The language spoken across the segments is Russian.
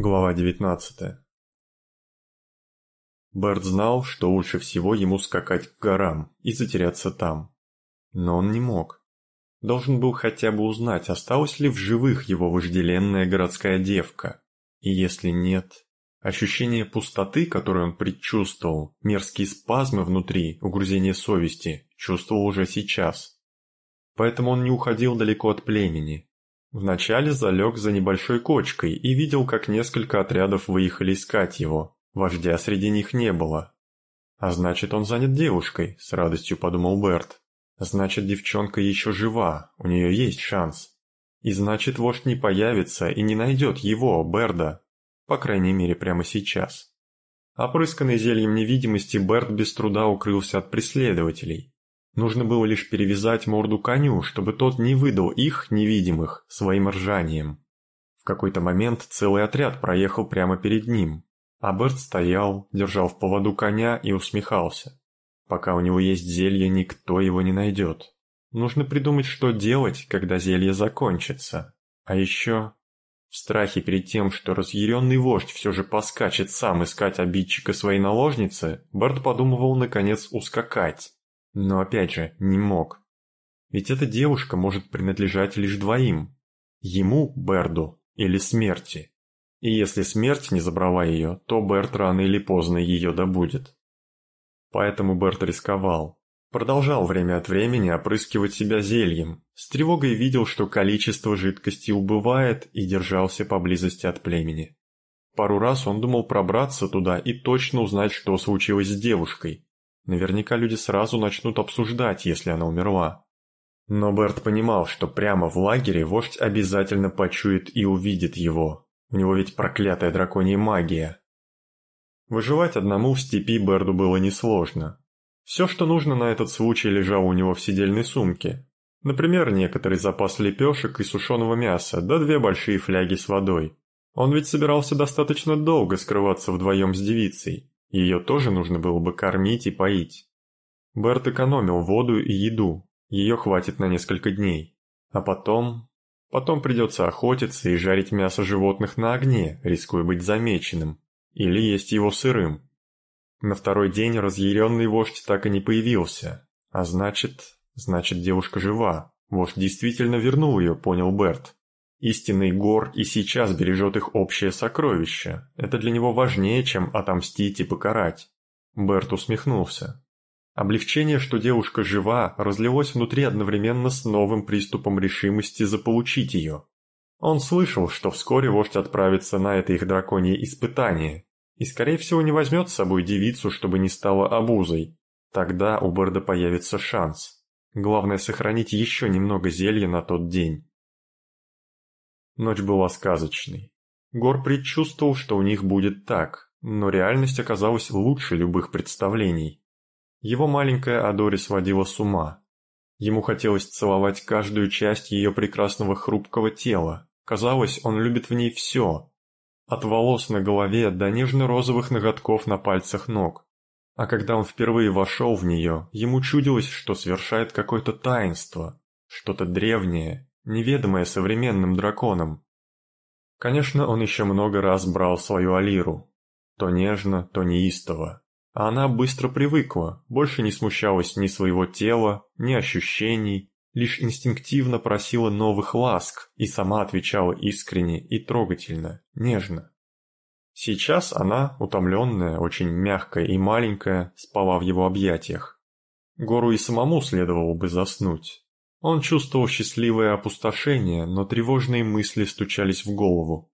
Глава 19 Берт знал, что лучше всего ему скакать к горам и затеряться там. Но он не мог. Должен был хотя бы узнать, осталась ли в живых его вожделенная городская девка. И если нет, ощущение пустоты, которое он предчувствовал, мерзкие спазмы внутри, угрызение совести, чувствовал уже сейчас. Поэтому он не уходил далеко от племени, Вначале залег за небольшой кочкой и видел, как несколько отрядов выехали искать его. Вождя среди них не было. А значит, он занят девушкой, с радостью подумал Берт. Значит, девчонка еще жива, у нее есть шанс. И значит, вождь не появится и не найдет его, Берда. По крайней мере, прямо сейчас. Опрысканный зельем невидимости, Берт без труда укрылся от преследователей. Нужно было лишь перевязать морду коню, чтобы тот не выдал их, невидимых, своим ржанием. В какой-то момент целый отряд проехал прямо перед ним, а Берт стоял, держал в поводу коня и усмехался. Пока у него есть зелье, никто его не найдет. Нужно придумать, что делать, когда зелье закончится. А еще... В страхе перед тем, что разъяренный вождь все же поскачет сам искать обидчика своей наложницы, Берт подумывал наконец ускакать. Но опять же, не мог. Ведь эта девушка может принадлежать лишь двоим. Ему, Берду, или смерти. И если смерть не забрала ее, то Берт рано или поздно ее добудет. Поэтому Берт рисковал. Продолжал время от времени опрыскивать себя зельем. С тревогой видел, что количество жидкости убывает и держался поблизости от племени. Пару раз он думал пробраться туда и точно узнать, что случилось с девушкой, Наверняка люди сразу начнут обсуждать, если она умерла. Но Берт понимал, что прямо в лагере вождь обязательно почует и увидит его. У него ведь проклятая драконья магия. Выживать одному в степи Берду было несложно. Все, что нужно на этот случай, лежало у него в сидельной сумке. Например, некоторый запас лепешек и сушеного мяса, да две большие фляги с водой. Он ведь собирался достаточно долго скрываться вдвоем с девицей. Ее тоже нужно было бы кормить и поить. Берт экономил воду и еду, ее хватит на несколько дней. А потом... Потом придется охотиться и жарить мясо животных на огне, рискуя быть замеченным, или есть его сырым. На второй день разъяренный вождь так и не появился, а значит... Значит, девушка жива. Вождь действительно вернул ее, понял Берт. Истинный Гор и сейчас бережет их общее сокровище. Это для него важнее, чем отомстить и покарать. Берт усмехнулся. Облегчение, что девушка жива, разлилось внутри одновременно с новым приступом решимости заполучить ее. Он слышал, что вскоре вождь отправится на это их драконье испытание, и скорее всего не возьмет с собой девицу, чтобы не стала обузой. Тогда у Берда появится шанс. Главное сохранить еще немного зелья на тот день. Ночь была сказочной. Гор предчувствовал, что у них будет так, но реальность оказалась лучше любых представлений. Его маленькая Адори сводила с ума. Ему хотелось целовать каждую часть ее прекрасного хрупкого тела. Казалось, он любит в ней все. От волос на голове до нежно-розовых ноготков на пальцах ног. А когда он впервые вошел в нее, ему чудилось, что совершает какое-то таинство, что-то древнее, неведомое современным драконам. Конечно, он еще много раз брал свою Алиру. То нежно, то неистово. А она быстро привыкла, больше не смущалась ни своего тела, ни ощущений, лишь инстинктивно просила новых ласк и сама отвечала искренне и трогательно, нежно. Сейчас она, утомленная, очень мягкая и маленькая, спала в его объятиях. Гору и самому следовало бы заснуть, он чувствовал счастливое опустошение, но тревожные мысли стучались в голову.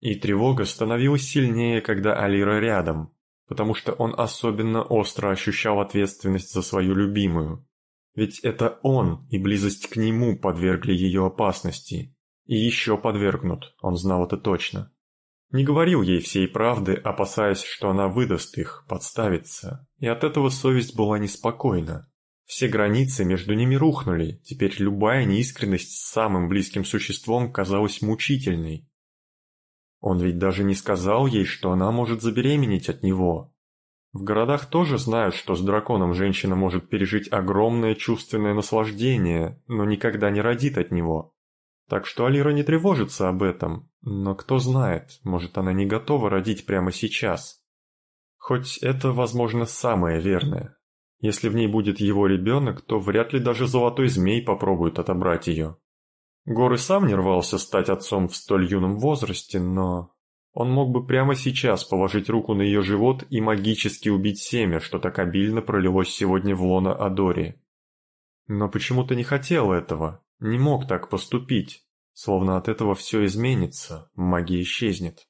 И тревога становилась сильнее, когда Алира рядом, потому что он особенно остро ощущал ответственность за свою любимую. Ведь это он и близость к нему подвергли ее опасности. И еще подвергнут, он знал это точно. Не говорил ей всей правды, опасаясь, что она выдаст их, подставится, и от этого совесть была неспокойна. Все границы между ними рухнули, теперь любая неискренность с самым близким существом казалась мучительной. Он ведь даже не сказал ей, что она может забеременеть от него. В городах тоже знают, что с драконом женщина может пережить огромное чувственное наслаждение, но никогда не родит от него. Так что Алира не тревожится об этом, но кто знает, может она не готова родить прямо сейчас. Хоть это, возможно, самое верное. Если в ней будет его ребенок, то вряд ли даже золотой змей попробует отобрать ее. Гор и сам не рвался стать отцом в столь юном возрасте, но... Он мог бы прямо сейчас положить руку на ее живот и магически убить семя, что так обильно пролилось сегодня в лона Адори. Но почему-то не хотел этого, не мог так поступить, словно от этого все изменится, магия исчезнет.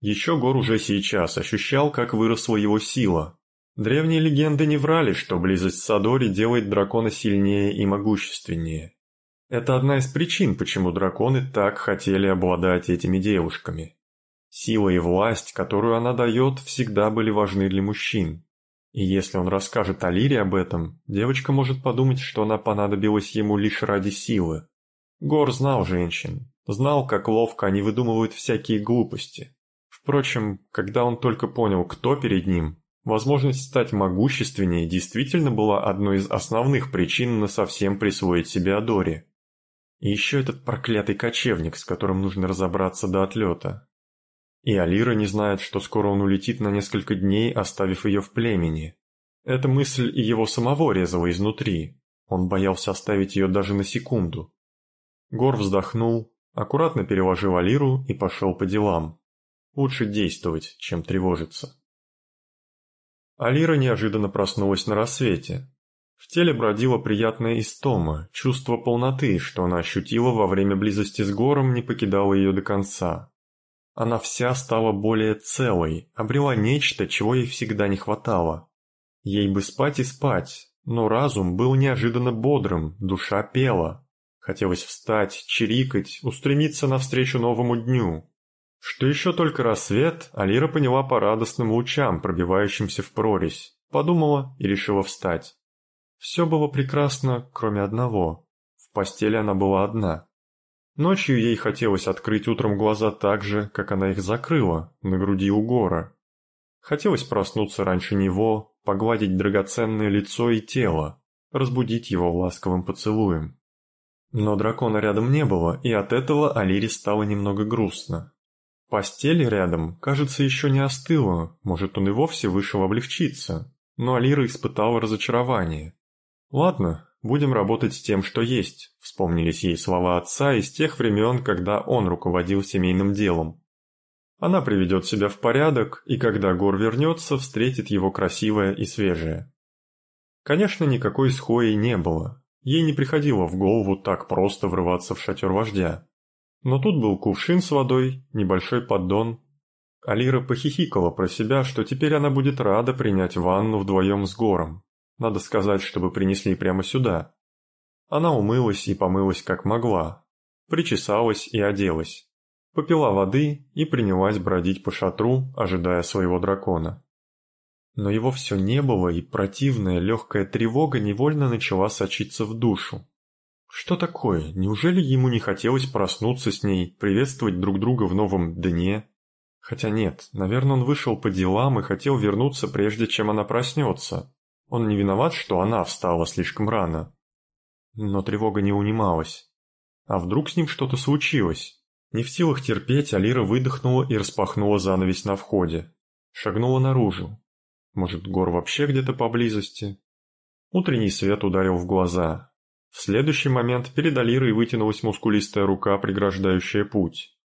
Еще Гор уже сейчас ощущал, как выросла его сила. Древние легенды не врали, что близость с Адори делает дракона сильнее и могущественнее. Это одна из причин, почему драконы так хотели обладать этими девушками. Сила и власть, которую она дает, всегда были важны для мужчин. И если он расскажет Алире об этом, девочка может подумать, что она понадобилась ему лишь ради силы. Гор знал женщин, знал, как ловко они выдумывают всякие глупости. Впрочем, когда он только понял, кто перед ним, возможность стать могущественнее действительно была одной из основных причин на совсем присвоить себе Адори. И еще этот проклятый кочевник, с которым нужно разобраться до отлета. И Алира не знает, что скоро он улетит на несколько дней, оставив ее в племени. Эта мысль и его самого резала изнутри. Он боялся оставить ее даже на секунду. Гор вздохнул, аккуратно переложил Алиру и пошел по делам. Лучше действовать, чем тревожиться. Алира неожиданно проснулась на рассвете, в теле бродила приятная истома, чувство полноты, что она ощутила во время близости с гором, не покидало ее до конца. Она вся стала более целой, обрела нечто, чего ей всегда не хватало. Ей бы спать и спать, но разум был неожиданно бодрым, душа пела. Хотелось встать, чирикать, устремиться навстречу новому дню. Что еще только рассвет, Алира поняла по радостным лучам, пробивающимся в прорезь, подумала и решила встать. Все было прекрасно, кроме одного. В постели она была одна. Ночью ей хотелось открыть утром глаза так же, как она их закрыла, на груди у гора. Хотелось проснуться раньше него, погладить драгоценное лицо и тело, разбудить его ласковым поцелуем. Но дракона рядом не было, и от этого Алире стало немного грустно. Постель рядом, кажется, еще не остыла, может, он и вовсе вышел облегчиться, но Алира испытала разочарование. «Ладно, будем работать с тем, что есть», — вспомнились ей слова отца из тех времен, когда он руководил семейным делом. Она приведет себя в порядок, и когда Гор вернется, встретит его красивое и свежее. Конечно, никакой схои не было. Ей не приходило в голову так просто врываться в шатер вождя. Но тут был кувшин с водой, небольшой поддон. Алира похихикала про себя, что теперь она будет рада принять ванну вдвоем с Гором. Надо сказать, чтобы принесли прямо сюда. Она умылась и помылась как могла, причесалась и оделась, попила воды и принялась бродить по шатру, ожидая своего дракона. Но его все не было, и противная легкая тревога невольно начала сочиться в душу. Что такое? Неужели ему не хотелось проснуться с ней, приветствовать друг друга в новом дне? Хотя нет, наверное, он вышел по делам и хотел вернуться, прежде чем она проснется. Он не виноват, что она встала слишком рано. Но тревога не унималась. А вдруг с ним что-то случилось? Не в силах терпеть, Алира выдохнула и распахнула занавес на входе. Шагнула наружу. Может, Гор вообще где-то поблизости? Утренний свет ударил в глаза. В следующий момент перед Алирой вытянулась мускулистая рука, преграждающая путь.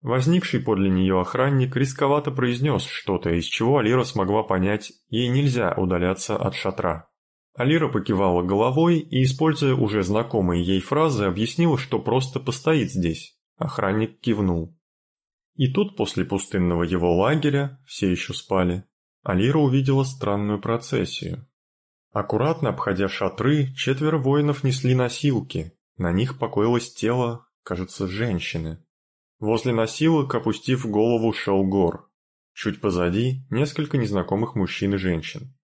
Возникший подле нее охранник рисковато произнес что-то, из чего Алира смогла понять, ей нельзя удаляться от шатра. Алира покивала головой и, используя уже знакомые ей фразы, объяснила, что просто постоит здесь. Охранник кивнул. И тут, после пустынного его лагеря, все еще спали, Алира увидела странную процессию. Аккуратно обходя шатры, четверо воинов несли носилки. На них покоилось тело, кажется, женщины. Возле носилок, опустив голову, шел Гор. Чуть позади несколько незнакомых мужчин и женщин.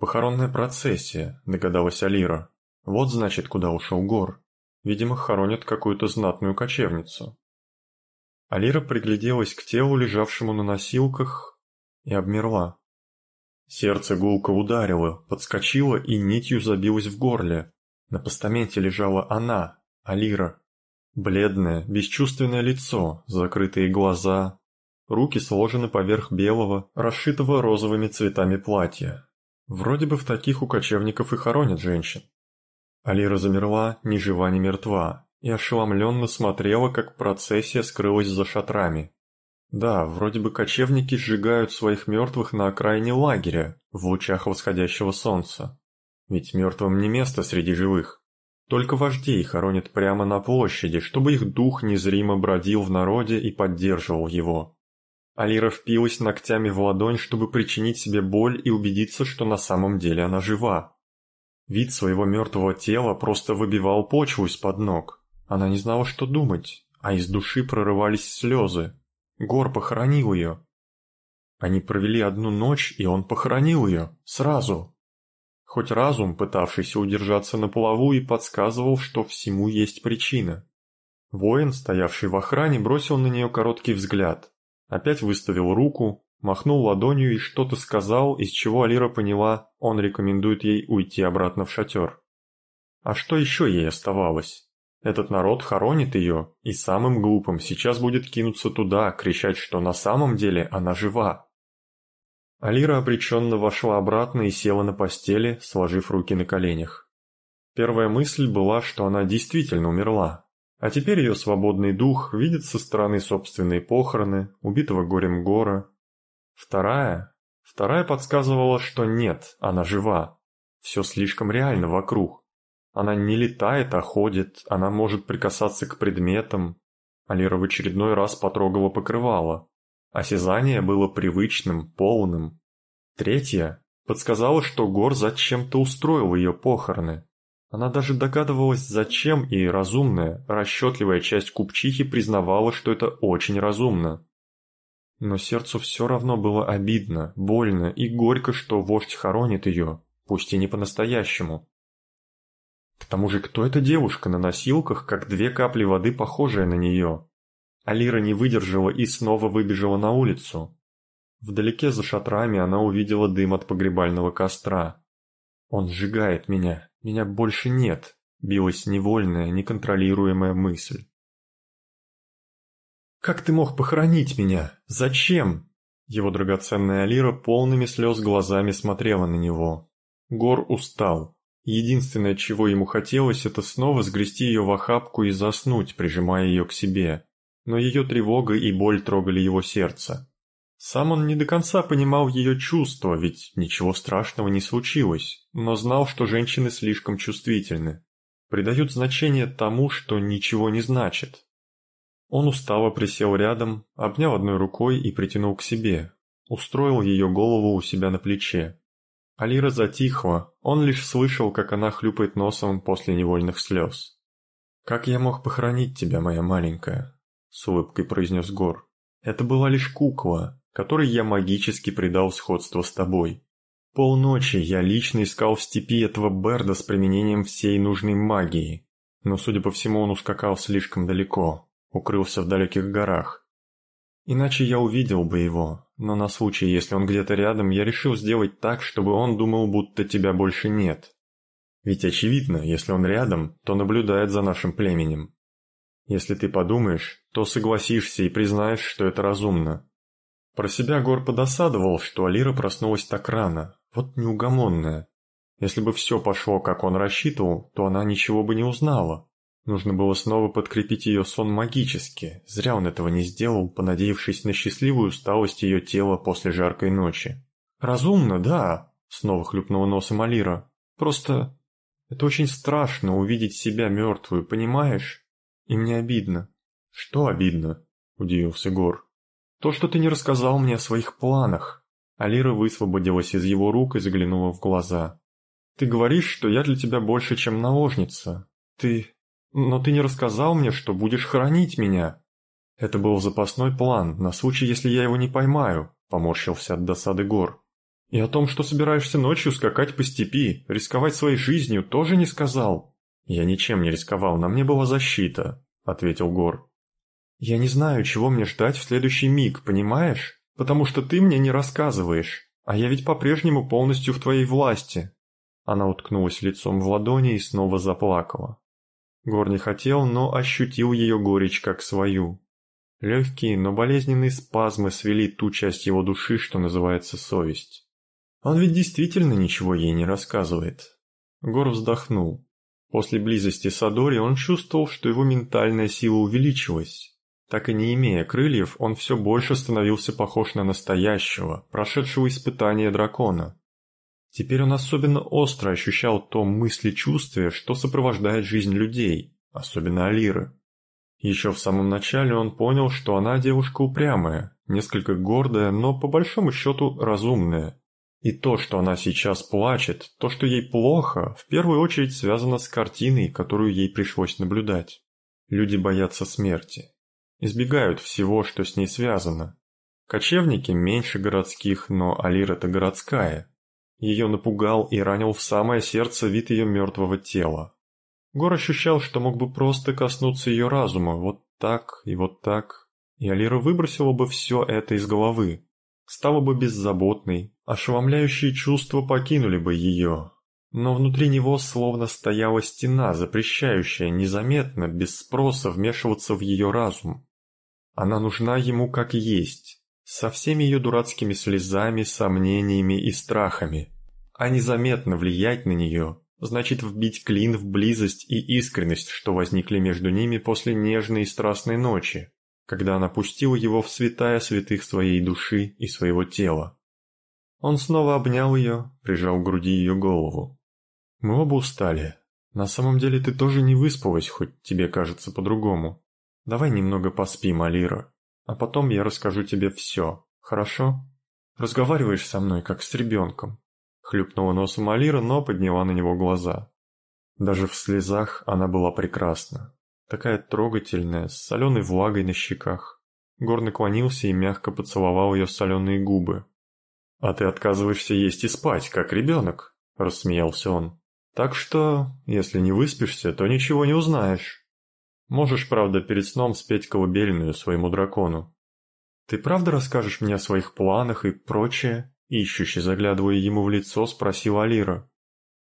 «Похоронная процессия», — догадалась Алира. «Вот, значит, куда ушел Гор. Видимо, хоронят какую-то знатную кочевницу». Алира пригляделась к телу, лежавшему на носилках, и обмерла. Сердце гулко ударило, подскочило и нитью забилось в горле. На постаменте лежала она, Алира. Бледное, бесчувственное лицо, закрытые глаза, руки сложены поверх белого, расшитого розовыми цветами платья. Вроде бы в таких у кочевников и хоронят женщин. Алира замерла, ни жива, ни мертва, и ошеломленно смотрела, как процессия скрылась за шатрами. Да, вроде бы кочевники сжигают своих мертвых на окраине лагеря, в лучах восходящего солнца. Ведь мертвым не место среди живых. Только вождей хоронят прямо на площади, чтобы их дух незримо бродил в народе и поддерживал его. Алира впилась ногтями в ладонь, чтобы причинить себе боль и убедиться, что на самом деле она жива. Вид своего мертвого тела просто выбивал почву из-под ног. Она не знала, что думать, а из души прорывались слезы. Гор похоронил ее. Они провели одну ночь, и он похоронил ее. Сразу. Хоть разум, пытавшийся удержаться на плаву, и подсказывал, что всему есть причина. Воин, стоявший в охране, бросил на нее короткий взгляд. Опять выставил руку, махнул ладонью и что-то сказал, из чего Алира поняла, он рекомендует ей уйти обратно в шатер. А что еще ей оставалось? Этот народ хоронит ее, и самым глупым сейчас будет кинуться туда, кричать, что на самом деле она жива. Алира обреченно вошла обратно и села на постели, сложив руки на коленях. Первая мысль была, что она действительно умерла, а теперь ее свободный дух видит со стороны собственные похороны, убитого горем гора. Вторая? Вторая подсказывала, что нет, она жива. Все слишком реально вокруг. Она не летает, а ходит, она может прикасаться к предметам. Алира в очередной раз потрогала покрывало. Осязание было привычным, полным. Третья подсказала, что Гор зачем-то устроил ее похороны. Она даже догадывалась, зачем, и разумная, расчетливая часть купчихи признавала, что это очень разумно. Но сердцу все равно было обидно, больно и горько, что вождь хоронит ее, пусть и не по-настоящему. К тому же, кто эта девушка на носилках, как две капли воды, похожая на нее? Алира не выдержала и снова выбежала на улицу. Вдалеке за шатрами она увидела дым от погребального костра. «Он сжигает меня, меня больше нет», — билась невольная, неконтролируемая мысль. «Как ты мог похоронить меня? Зачем?» Его драгоценная Алира полными слез глазами смотрела на него. Гор устал. Единственное, чего ему хотелось, это снова сгрести ее в охапку и заснуть, прижимая ее к себе. Но ее тревога и боль трогали его сердце. Сам он не до конца понимал ее чувства, ведь ничего страшного не случилось, но знал, что женщины слишком чувствительны. Придают значение тому, что ничего не значит. Он устало присел рядом, обнял одной рукой и притянул к себе, устроил ее голову у себя на плече. Алира затихла, он лишь слышал, как она хлюпает носом после невольных слез. «Как я мог похоронить тебя, моя маленькая?» — с улыбкой произнес Гор. «Это была лишь кукла, которой я магически придал сходство с тобой. Полночи я лично искал в степи этого Берда с применением всей нужной магии, но, судя по всему, он ускакал слишком далеко, укрылся в далеких горах. Иначе я увидел бы его, но на случай, если он где-то рядом, я решил сделать так, чтобы он думал, будто тебя больше нет. Ведь очевидно, если он рядом, то наблюдает за нашим племенем. Если ты подумаешь, то согласишься и признаешь, что это разумно. Про себя Гор подосадовал, что Алира проснулась так рано, вот неугомонная. Если бы все пошло, как он рассчитывал, то она ничего бы не узнала. Нужно было снова подкрепить ее сон магически. Зря он этого не сделал, понадеявшись на счастливую усталость ее тела после жаркой ночи. «Разумно, да», — снова хлюпнула носом Алира. «Просто это очень страшно увидеть себя мертвую, понимаешь? И мне обидно». «Что обидно?» — удивился Гор. «То, что ты не рассказал мне о своих планах». Алира высвободилась из его рук и заглянула в глаза. «Ты говоришь, что я для тебя больше, чем наложница. Ты «Но ты не рассказал мне, что будешь хранить меня». «Это был запасной план, на случай, если я его не поймаю», — поморщился от досады Гор. «И о том, что собираешься ночью скакать по степи, рисковать своей жизнью, тоже не сказал». «Я ничем не рисковал, на мне была защита», — ответил Гор. «Я не знаю, чего мне ждать в следующий миг, понимаешь? Потому что ты мне не рассказываешь, а я ведь по-прежнему полностью в твоей власти». Она уткнулась лицом в ладони и снова заплакала. Гор не хотел, но ощутил ее горечь как свою. Легкие, но болезненные спазмы свели ту часть его души, что называется совесть. Он ведь действительно ничего ей не рассказывает. Гор вздохнул. После близости с Адори он чувствовал, что его ментальная сила увеличилась. Так и не имея крыльев, он все больше становился похож на настоящего, прошедшего испытание дракона. Теперь он особенно остро ощущал то мысли-чувствие, что сопровождает жизнь людей, особенно Алиры. Еще в самом начале он понял, что она девушка упрямая, несколько гордая, но по большому счету разумная. И то, что она сейчас плачет, то, что ей плохо, в первую очередь связано с картиной, которую ей пришлось наблюдать. Люди боятся смерти. Избегают всего, что с ней связано. Кочевники меньше городских, но Алира-то городская. Ее напугал и ранил в самое сердце вид ее мертвого тела. Гор ощущал, что мог бы просто коснуться ее разума, вот так и вот так, и Алира выбросила бы все это из головы. Стала бы беззаботной, ошеломляющие чувства покинули бы ее. Но внутри него словно стояла стена, запрещающая незаметно, без спроса вмешиваться в ее разум. Она нужна ему как есть, со всеми ее дурацкими слезами, сомнениями и страхами, а незаметно влиять на нее, значит вбить клин в близость и искренность, что возникли между ними после нежной и страстной ночи, когда она пустила его в святая святых своей души и своего тела. Он снова обнял ее, прижал к груди ее голову. «Мы оба устали. На самом деле ты тоже не выспалась, хоть тебе кажется по-другому. Давай немного поспим, Алира, а потом я расскажу тебе все, хорошо? Разговариваешь со мной, как с ребенком. Хлюпнула носом Алира, но подняла на него глаза. Даже в слезах она была прекрасна. Такая трогательная, с соленой влагой на щеках. Гор наклонился и мягко поцеловал ее соленые губы. «А ты отказываешься есть и спать, как ребенок», – рассмеялся он. «Так что, если не выспишься, то ничего не узнаешь. Можешь, правда, перед сном спеть колыбельную своему дракону. Ты правда расскажешь мне о своих планах и прочее?» Ищущий, заглядывая ему в лицо, спросил Алира.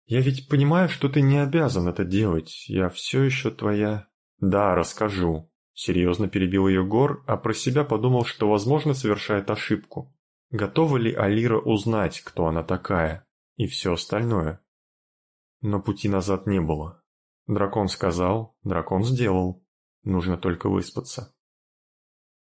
«Я ведь понимаю, что ты не обязан это делать. Я все еще твоя...» «Да, расскажу», — серьезно перебил ее Гор, а про себя подумал, что, возможно, совершает ошибку. Готова ли Алира узнать, кто она такая, и все остальное? Но пути назад не было. Дракон сказал, дракон сделал. Нужно только выспаться.